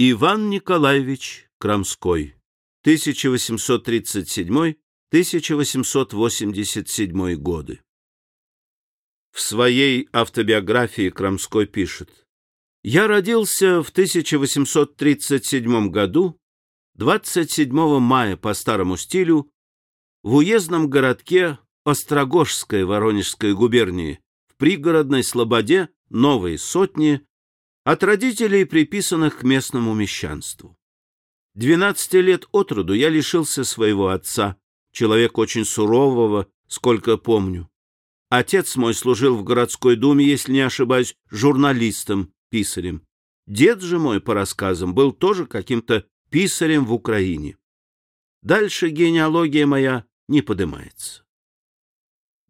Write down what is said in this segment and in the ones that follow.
Иван Николаевич Крамской, 1837-1887 годы. В своей автобиографии Крамской пишет «Я родился в 1837 году, 27 мая по старому стилю, в уездном городке Острогожской Воронежской губернии, в пригородной слободе Новой Сотни от родителей, приписанных к местному мещанству. Двенадцати лет от роду я лишился своего отца, человека очень сурового, сколько помню. Отец мой служил в городской думе, если не ошибаюсь, журналистом, писарем. Дед же мой, по рассказам, был тоже каким-то писарем в Украине. Дальше генеалогия моя не поднимается.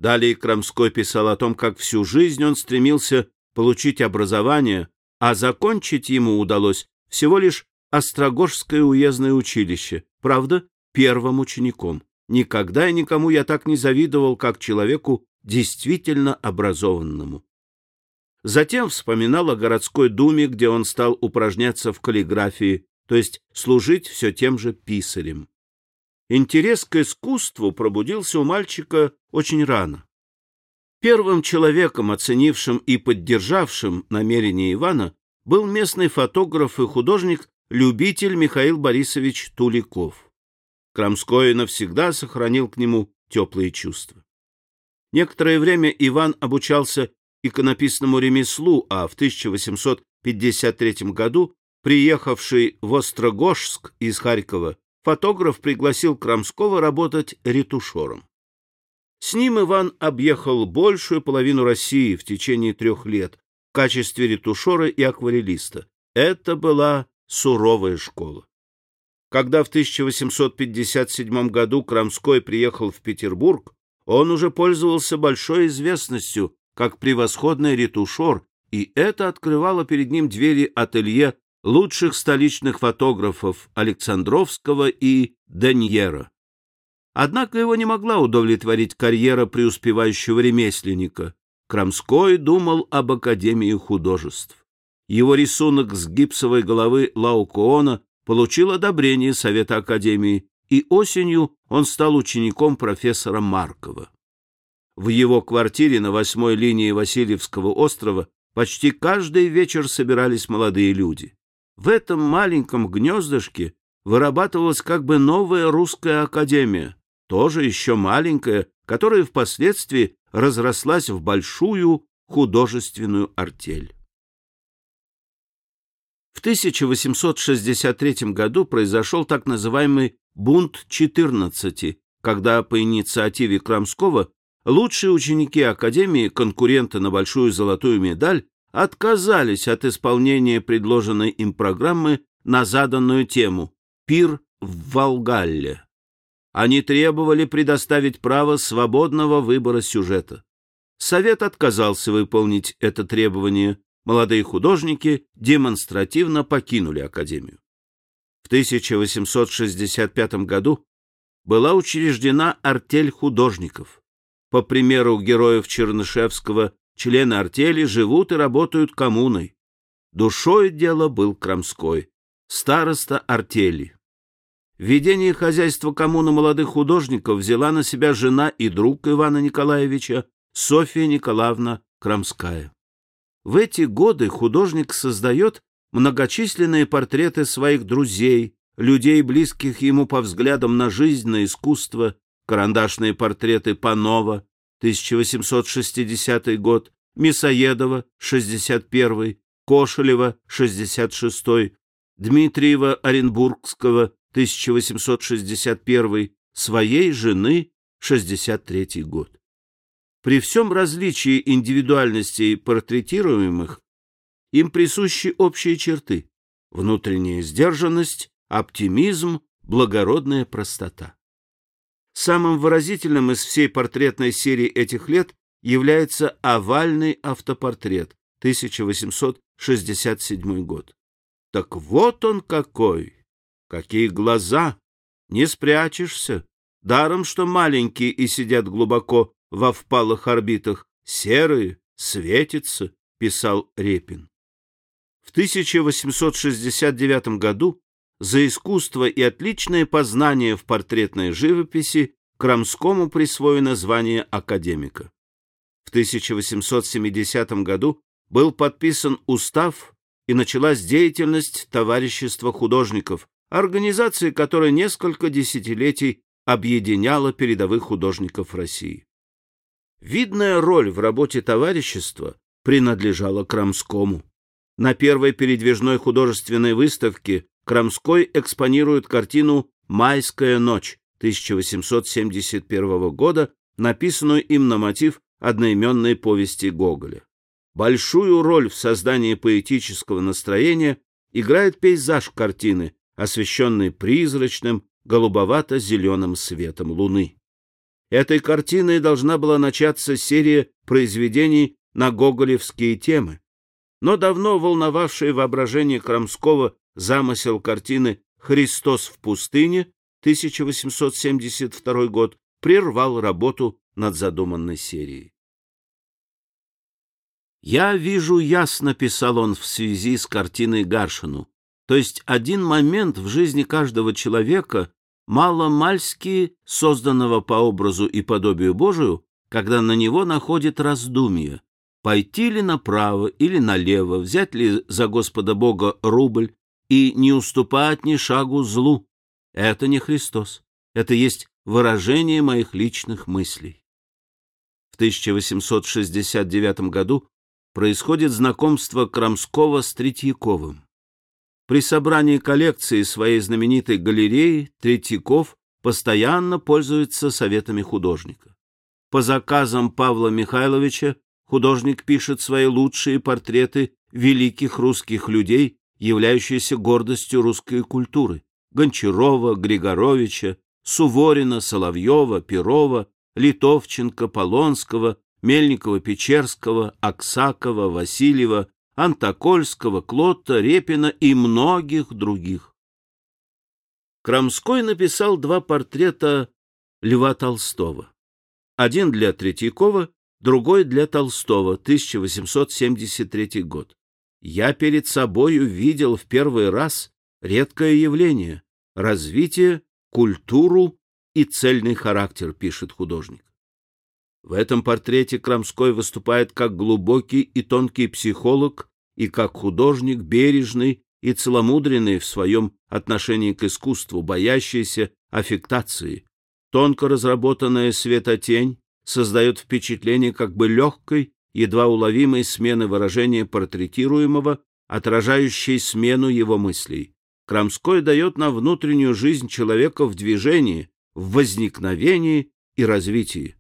Далее Крамской писал о том, как всю жизнь он стремился получить образование, а закончить ему удалось всего лишь Острогожское уездное училище, правда, первым учеником. Никогда и никому я так не завидовал, как человеку действительно образованному. Затем вспоминал о городской думе, где он стал упражняться в каллиграфии, то есть служить все тем же писарем. Интерес к искусству пробудился у мальчика очень рано. Первым человеком, оценившим и поддержавшим намерения Ивана, был местный фотограф и художник-любитель Михаил Борисович Туликов. Крамской навсегда сохранил к нему теплые чувства. Некоторое время Иван обучался иконописному ремеслу, а в 1853 году, приехавший в Острогожск из Харькова, фотограф пригласил Крамского работать ретушером. С ним Иван объехал большую половину России в течение трех лет в качестве ретушера и акварелиста. Это была суровая школа. Когда в 1857 году Крамской приехал в Петербург, он уже пользовался большой известностью как превосходный ретушер, и это открывало перед ним двери ателье лучших столичных фотографов Александровского и Деньера. Однако его не могла удовлетворить карьера преуспевающего ремесленника. Крамской думал об Академии художеств. Его рисунок с гипсовой головы Лаукоона получил одобрение Совета Академии, и осенью он стал учеником профессора Маркова. В его квартире на восьмой линии Васильевского острова почти каждый вечер собирались молодые люди. В этом маленьком гнездышке вырабатывалась как бы новая русская академия, тоже еще маленькая, которая впоследствии разрослась в большую художественную артель. В 1863 году произошел так называемый «бунт 14», когда по инициативе Крамского лучшие ученики Академии, конкуренты на большую золотую медаль, отказались от исполнения предложенной им программы на заданную тему «Пир в Волгалле». Они требовали предоставить право свободного выбора сюжета. Совет отказался выполнить это требование. Молодые художники демонстративно покинули Академию. В 1865 году была учреждена артель художников. По примеру героев Чернышевского, члены артели живут и работают коммуной. Душой дела был Крамской, староста артели. Ведение хозяйства коммуны молодых художников взяла на себя жена и друг Ивана Николаевича Софья Николаевна Крамская. В эти годы художник создает многочисленные портреты своих друзей, людей, близких ему по взглядам на жизнь, на искусство, карандашные портреты Панова, 1860 год, Мясоедова, 61 Кошелева, 66 Дмитриева Оренбургского, 1861, своей жены 63 год. При всем различии индивидуальностей портретируемых им присущи общие черты – внутренняя сдержанность, оптимизм, благородная простота. Самым выразительным из всей портретной серии этих лет является овальный автопортрет 1867 год. Так вот он какой! Какие глаза! Не спрячешься. Даром, что маленькие и сидят глубоко во впалых орбитах, серые, светятся, писал Репин. В 1869 году за искусство и отличное познание в портретной живописи Крамскому присвоено звание академика. В 1870 году был подписан устав и началась деятельность Товарищества художников, организации, которая несколько десятилетий объединяла передовых художников России. Видная роль в работе товарищества принадлежала Крамскому. На первой передвижной художественной выставке Крамской экспонирует картину «Майская ночь» 1871 года, написанную им на мотив одноименной повести Гоголя. Большую роль в создании поэтического настроения играет пейзаж картины, освещенный призрачным голубовато-зеленым светом луны. Этой картиной должна была начаться серия произведений на гоголевские темы. Но давно волновавший воображение Крамского замысел картины «Христос в пустыне» 1872 год прервал работу над задуманной серией. «Я вижу ясно», — писал он в связи с картиной Гаршину, то есть один момент в жизни каждого человека, мало-мальски созданного по образу и подобию Божию, когда на него находит раздумье, пойти ли направо или налево, взять ли за Господа Бога рубль и не уступать ни шагу злу. Это не Христос, это есть выражение моих личных мыслей. В 1869 году происходит знакомство Крамского с Третьяковым. При собрании коллекции своей знаменитой галереи Третьяков постоянно пользуется советами художника. По заказам Павла Михайловича художник пишет свои лучшие портреты великих русских людей, являющиеся гордостью русской культуры – Гончарова, Григоровича, Суворина, Соловьева, Перова, Литовченко, Полонского, Мельникова-Печерского, Аксакова, Васильева, Антокольского, Клотта, Репина и многих других. Крамской написал два портрета Льва Толстого. Один для Третьякова, другой для Толстого, 1873 год. Я перед собою видел в первый раз редкое явление — развитие, культуру и цельный характер, пишет художник. В этом портрете Крамской выступает как глубокий и тонкий психолог и как художник бережный и целомудренный в своем отношении к искусству, боящийся аффектации. Тонко разработанная светотень создает впечатление как бы легкой, едва уловимой смены выражения портретируемого, отражающей смену его мыслей. Крамской дает нам внутреннюю жизнь человека в движении, в возникновении и развитии.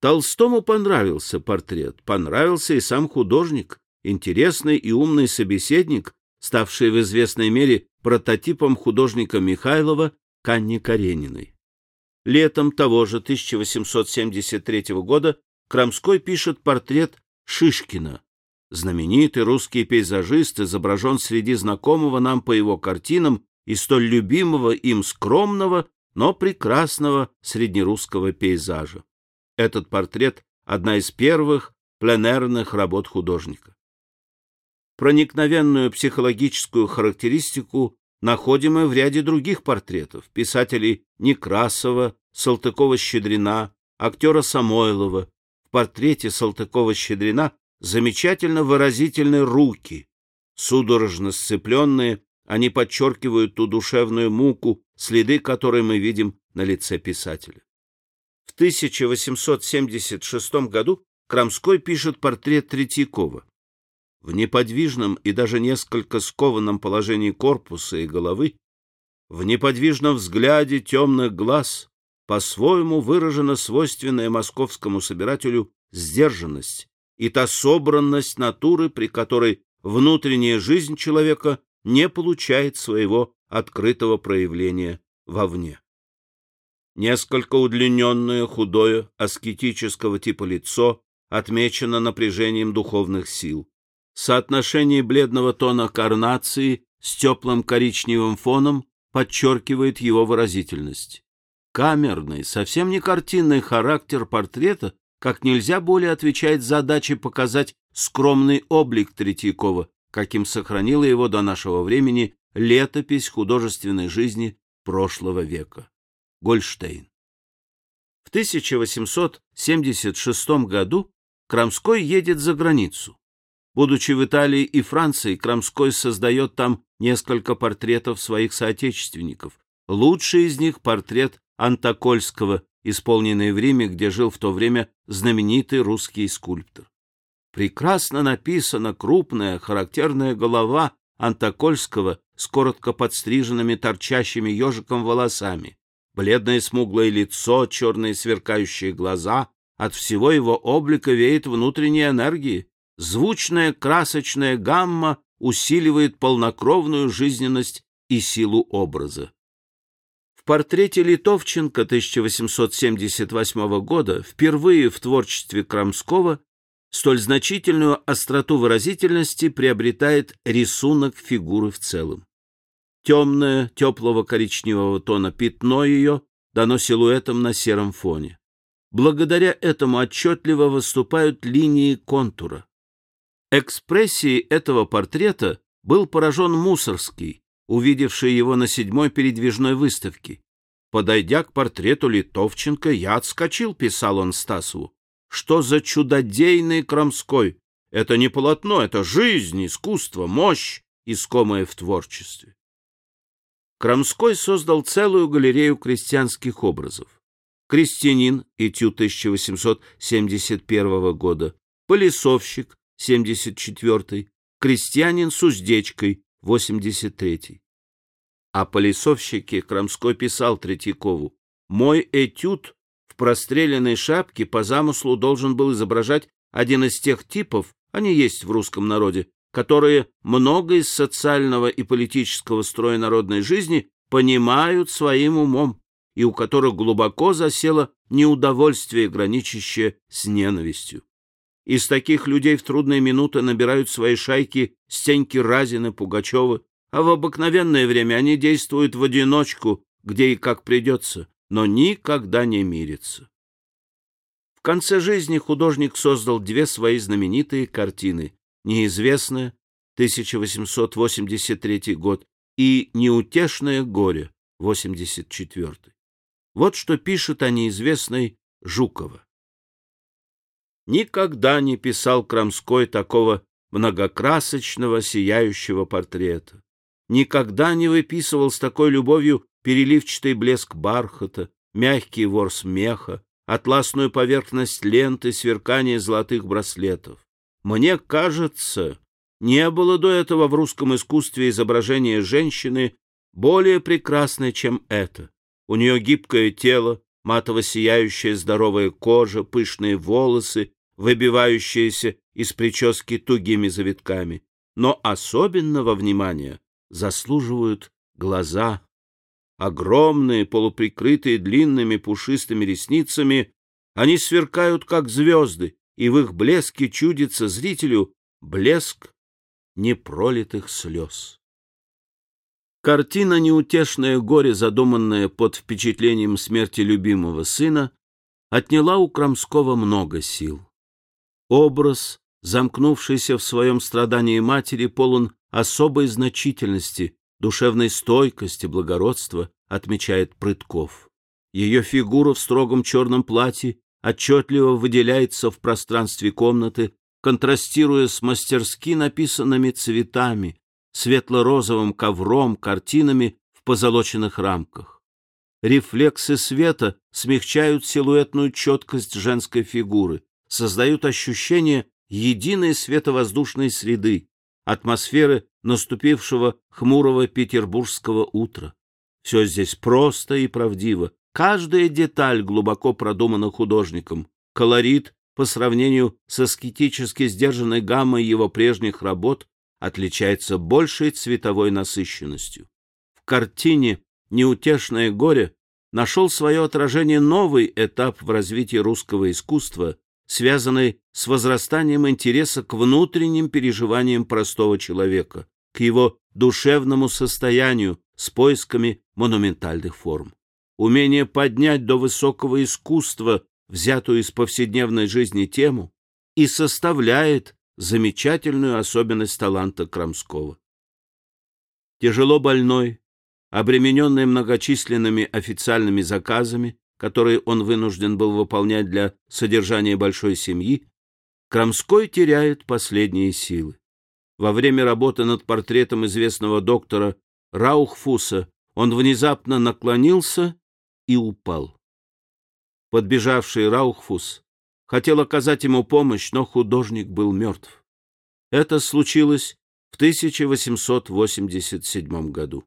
Толстому понравился портрет, понравился и сам художник, интересный и умный собеседник, ставший в известной мере прототипом художника Михайлова Канни Карениной. Летом того же 1873 года Крамской пишет портрет Шишкина. Знаменитый русский пейзажист изображен среди знакомого нам по его картинам и столь любимого им скромного, но прекрасного среднерусского пейзажа. Этот портрет — одна из первых пленерных работ художника. Проникновенную психологическую характеристику находим и в ряде других портретов писателей Некрасова, Салтыкова-Щедрина, актера Самойлова. В портрете Салтыкова-Щедрина замечательно выразительны руки. Судорожно сцепленные, они подчеркивают ту душевную муку, следы которой мы видим на лице писателя. В 1876 году Крамской пишет портрет Третьякова. В неподвижном и даже несколько скованном положении корпуса и головы, в неподвижном взгляде темных глаз по-своему выражена свойственная московскому собирателю сдержанность и та собранность натуры, при которой внутренняя жизнь человека не получает своего открытого проявления вовне. Несколько удлиненное, худое, аскетического типа лицо отмечено напряжением духовных сил. Соотношение бледного тона карнации с теплым коричневым фоном подчеркивает его выразительность. Камерный, совсем не картинный характер портрета как нельзя более отвечает задаче показать скромный облик Третьякова, каким сохранила его до нашего времени летопись художественной жизни прошлого века. Гольштейн. В 1876 году Крамской едет за границу. Будучи в Италии и Франции, Крамской создает там несколько портретов своих соотечественников. Лучший из них — портрет Антокольского, исполненный в Риме, где жил в то время знаменитый русский скульптор. Прекрасно написана крупная, характерная голова Антокольского с коротко подстриженными торчащими ежиком волосами, бледное смуглое лицо, черные сверкающие глаза, от всего его облика веет внутренней энергии. Звучная красочная гамма усиливает полнокровную жизненность и силу образа. В портрете Литовченко 1878 года впервые в творчестве Крамского столь значительную остроту выразительности приобретает рисунок фигуры в целом. Темное, теплого коричневого тона пятно ее дано силуэтом на сером фоне. Благодаря этому отчетливо выступают линии контура. Экспрессией этого портрета был поражен Мусорский, увидевший его на седьмой передвижной выставке. Подойдя к портрету Литовченко, я отскочил, писал он Стасову. Что за чудодейный Крамской? Это не полотно, это жизнь, искусство, мощь, искомая в творчестве. Крамской создал целую галерею крестьянских образов. Крестьянин, этюд 1871 года, полисовщик, 74 крестьянин с уздечкой, 83 О полисовщике Крамской писал Третьякову, «Мой этюд в простреленной шапке по замыслу должен был изображать один из тех типов, они есть в русском народе, которые много из социального и политического строя народной жизни понимают своим умом и у которых глубоко засело неудовольствие, граничащее с ненавистью. Из таких людей в трудные минуты набирают свои шайки Стеньки Разины, Пугачевы, а в обыкновенное время они действуют в одиночку, где и как придется, но никогда не мирятся. В конце жизни художник создал две свои знаменитые картины «Неизвестное» 1883 год и «Неутешное горе» 84 вот что пишет о неизвестной Жукова. Никогда не писал Крамской такого многокрасочного сияющего портрета. Никогда не выписывал с такой любовью переливчатый блеск бархата, мягкий ворс меха, атласную поверхность ленты, сверкание золотых браслетов. Мне кажется, не было до этого в русском искусстве изображения женщины более прекрасной, чем это. У нее гибкое тело, матово-сияющая здоровая кожа, пышные волосы, выбивающиеся из прически тугими завитками. Но особенного внимания заслуживают глаза. Огромные, полуприкрытые длинными пушистыми ресницами, они сверкают, как звезды, и в их блеске чудится зрителю блеск непролитых слез. Картина «Неутешное горе», задуманная под впечатлением смерти любимого сына, отняла у Крамского много сил. Образ, замкнувшийся в своем страдании матери, полон особой значительности, душевной стойкости, благородства, отмечает Прытков. Ее фигура в строгом черном платье отчетливо выделяется в пространстве комнаты, контрастируя с мастерски написанными цветами, светло-розовым ковром, картинами в позолоченных рамках. Рефлексы света смягчают силуэтную четкость женской фигуры, создают ощущение единой световоздушной среды, атмосферы наступившего хмурого петербургского утра. Все здесь просто и правдиво, каждая деталь глубоко продумана художником, колорит по сравнению с аскетически сдержанной гаммой его прежних работ отличается большей цветовой насыщенностью. В картине «Неутешное горе» нашел свое отражение новый этап в развитии русского искусства, связанный с возрастанием интереса к внутренним переживаниям простого человека, к его душевному состоянию с поисками монументальных форм. Умение поднять до высокого искусства взятую из повседневной жизни тему и составляет замечательную особенность таланта Крамского. Тяжело больной, обремененный многочисленными официальными заказами, которые он вынужден был выполнять для содержания большой семьи, Крамской теряет последние силы. Во время работы над портретом известного доктора Раухфуса он внезапно наклонился и упал. Подбежавший Раухфус хотел оказать ему помощь, но художник был мертв. Это случилось в 1887 году.